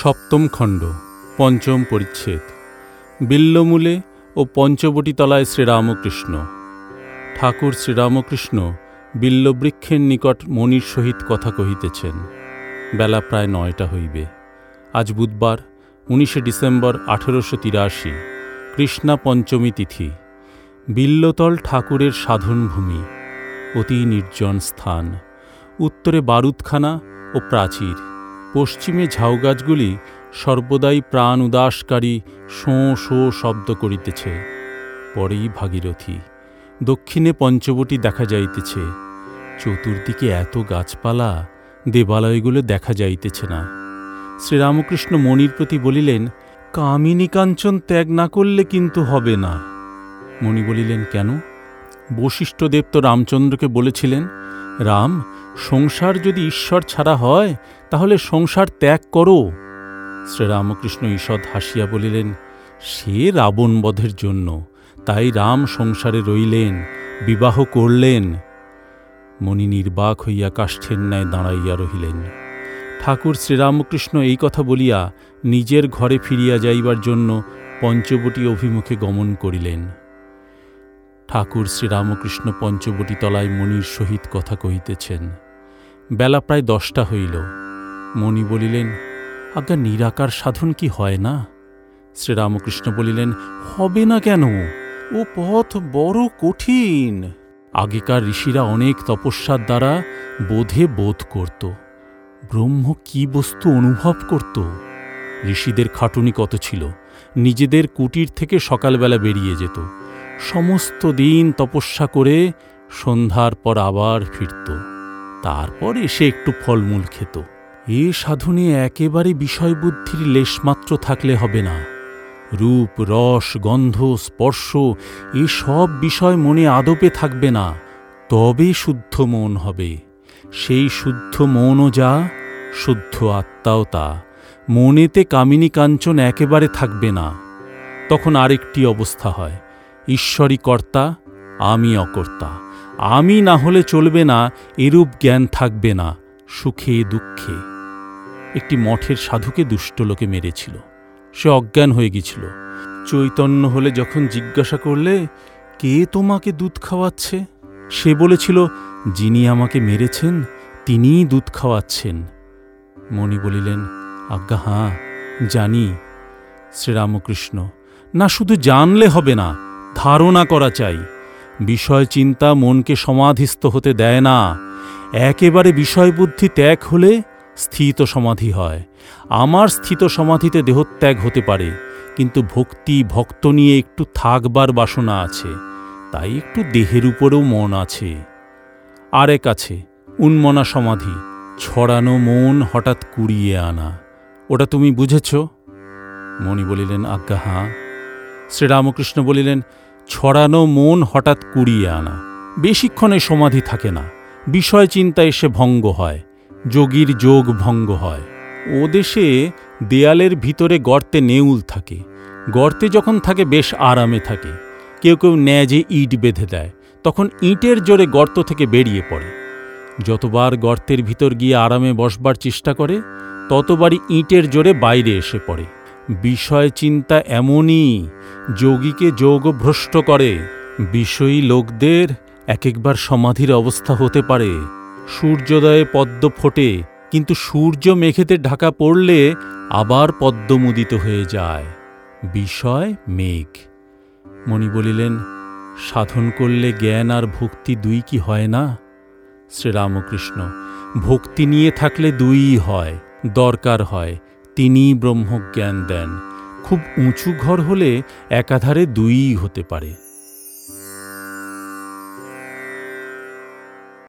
সপ্তম খণ্ড, পঞ্চম পরিচ্ছেদ। বিল্লমূলে ও পঞ্চবটীতলায় শ্রীরামকৃষ্ণ। ঠাকুর শ্রীরামকৃষ্ণ বিল্লবৃক্ষের নিকট মনির সহিত কথা কহিতেছেন। বেলা প্রায় নয়টা হইবে। আজ বুধবার, উনিশে ডিসেম্বর আঠেরোশো তিরাশি, কৃষ্ণা পঞ্চমী তিথি। বিল্লতল ঠাকুরের সাধনভূমি অতি নির্জন স্থান। উত্তরে বারুদখানা ও প্রাচীর। পশ্চিমে ঝাউগাছগুলি সর্বদাই প্রাণ উদাসকারী শোঁ শোঁ শব্দ করিতেছে। পরেই ভাগীরথী, দক্ষিণে পঞ্চবটী দেখা যাইতেছে। চতুর্দিকে এত গাছপালা, দেবালয়গুলো দেখা যাইতেছে না। শ্রীরামকৃষ্ণ মণির প্রতি বলিলেন, কামিনী কাঞ্চন ত্যাগ না করলে কিন্তু হবে না। মণি বলিলেন, কেন? বশিষ্ঠদেব তো রামচন্দ্রকে বলেছিলেন, রাম, সংসার যদি ঈশ্বর ছাড়া হয় তাহলে সংসার ত্যাগ করো। শ্রীরামকৃষ্ণ ঈষৎ হাসিয়া বলিলেন, সে রাবণবধের জন্য। তাই রাম সংসারে রইলেন, বিবাহ করলেন। মণি নির্বাক হইয়া কাষ্ঠের ন্যায় দাঁড়াইয়া রহিলেন। ঠাকুর শ্রীরামকৃষ্ণ এই কথা বলিয়া নিজের ঘরে ফিরিয়া যাইবার জন্য পঞ্চবটী অভিমুখে গমন করিলেন। ঠাকুর শ্রীরামকৃষ্ণ পঞ্চবটী তলায় মণির সহিত কথা কহিতেছেন। বেলা প্রায় দশটা হইল। মণি বলিলেন, আজ্ঞা নিরাকার সাধন কি হয় না? শ্রীরামকৃষ্ণ বলিলেন, হবে না কেন? ও পথ বড় কঠিন। আগেকার ঋষিরা অনেক তপস্যার দ্বারা বোধে বোধ করত। ব্রহ্ম কি বস্তু অনুভব করত? ঋষিদের খাটুনি কত ছিল? নিজেদের কুটির থেকে সকালবেলা বেরিয়ে যেত। সমস্ত দিন তপস্যা করে সন্ধ্যার পর আবার ফিরত। তারপর এসে একটু ফলমূল খেত। এ সাধনে একেবারে বিষয়বুদ্ধির লেশমাত্র থাকলে হবে না। রূপ, রস, গন্ধ, স্পর্শ, এ সব বিষয় মনে আদপে থাকবে না, তবে শুদ্ধ মন হবে। সেই শুদ্ধ মনও যা, শুদ্ধ আত্মাও তা। মনেতে কামিনী কাঞ্চন একেবারে থাকবে না। তখন আরেকটি অবস্থা হয় ঈশ্বরী কর্তা, আমি অকর্তা। আমি না হলে চলবে না, এরূপ জ্ঞান থাকবে না, সুখে দুঃখে। একটি মঠের সাধুকে দুষ্ট লোকে মেরেছিল। সে অজ্ঞান হয়ে গেছিল চৈতন্য হলে যখন জিজ্ঞাসা করলে, কে তোমাকে দুধ খাওয়াচ্ছে? সে বলেছিল, যিনি আমাকে মেরেছেন, তিনিই দুধ খাওয়াচ্ছেন। মণি বলিলেন, আজ্ঞা, হাঁ, জানি। শ্রীরামকৃষ্ণ, না শুধু জানলে হবে না, ধারণা করা চাই। বিষয় চিন্তা মনকে সমাধিস্থ হতে দেয় না। একেবারে বিষয়বুদ্ধি ত্যাগ হলে স্থিত সমাধি হয়। আমার স্থিত সমাধিতে দেহত্যাগ হতে পারে, কিন্তু ভক্তি, ভক্ত নিয়ে একটু থাকবার বাসনা আছে, তাই একটু দেহের উপরেও মন আছে। আরেক আছে, উন্মনা সমাধি, ছড়ানো মন হঠাৎ কুড়িয়ে আনা। ওটা তুমি বুঝেছ? মণি বলিলেন, আজ্ঞা হাঁ শ্রীরামকৃষ্ণ বলিলেন, ছড়ানো মন হঠাৎ কুড়িয়ে আনা। বেশিক্ষণে সমাধি থাকে না, বিষয় চিন্তা এসে ভঙ্গ হয়। যোগীর যোগ ভঙ্গ হয়। ও দেশে দেয়ালের ভিতরে গর্তে নেউল থাকে। গর্তে যখন থাকে, বেশ আরামে থাকে। কেউ কেউ ন্যাজে ইট বেঁধে দেয়, তখন ইটের জোরে গর্ত থেকে বেরিয়ে পড়ে। যতবার গর্তের ভিতর গিয়ে আরামে বসবার চেষ্টা করে, ততবারই ইটের জোরে বাইরে এসে পড়ে। বিষয় চিন্তা এমনই, যোগীকে যোগভ্রষ্ট করে। বিষয়ী লোকদের এক একবার সমাধির অবস্থা হতে পারে। সূর্যোদয়ে পদ্ম ফোটে, কিন্তু সূর্য মেঘেতে ঢাকা পড়লে আবার পদ্মমুদিত হয়ে যায়। বিষয় মেঘ। মণি বলিলেন, সাধন করলে জ্ঞান আর ভক্তি দুই কি হয় না? শ্রীরামকৃষ্ণ, ভক্তি নিয়ে থাকলে দুইই হয়, দরকার হয়, তিনিই ব্রহ্মজ্ঞান দেন। খুব উঁচু ঘর হলে একাধারে দুইই হতে পারে।